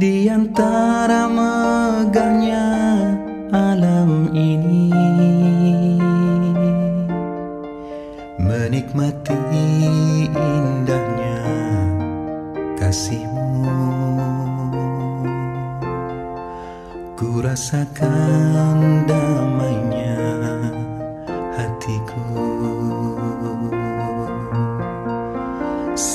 Di antara megahnya alam ini Menikmati indahnya kasihmu. Ku rasakan damai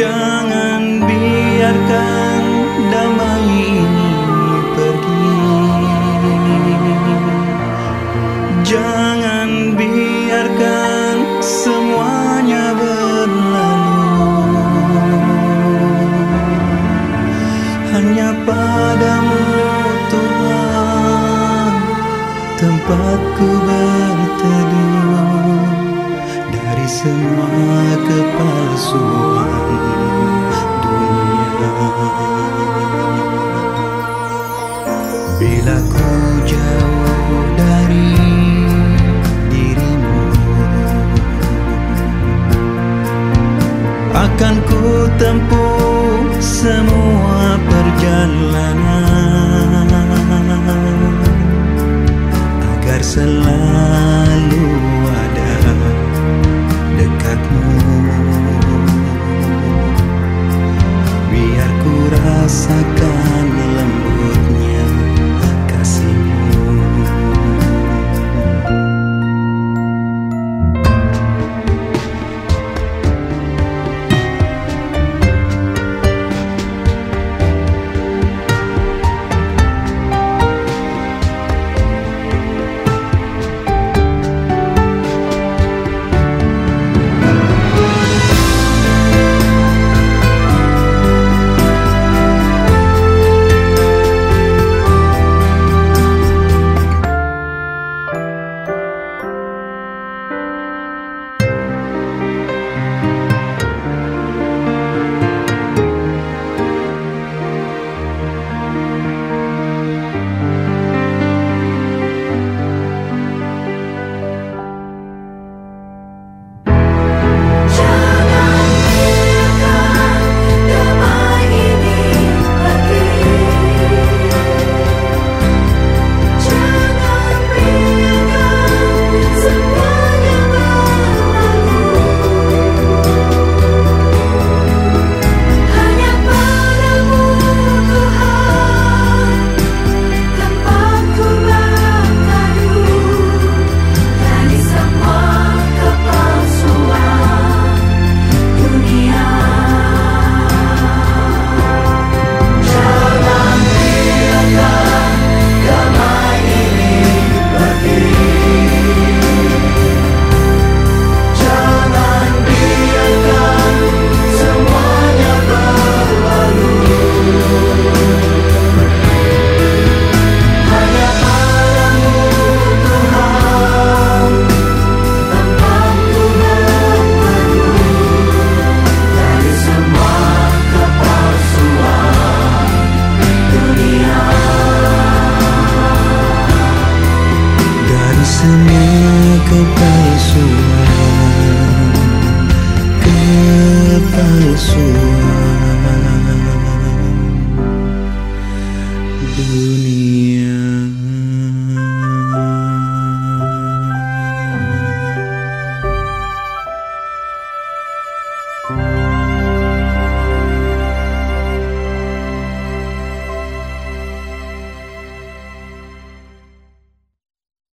Jangan biarkan damai ini pergi. Jangan biarkan semuanya berlalu. Hanya padamu Tuhan Tempatku Dari semua kepalsuan dunia. Bila ku jauh dari dirimu Akan ku tempuh semua perjalanan Agar selalu rasakan lemah Sama kepalsuan Kepalsuan Dunia